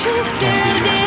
Just you said yeah.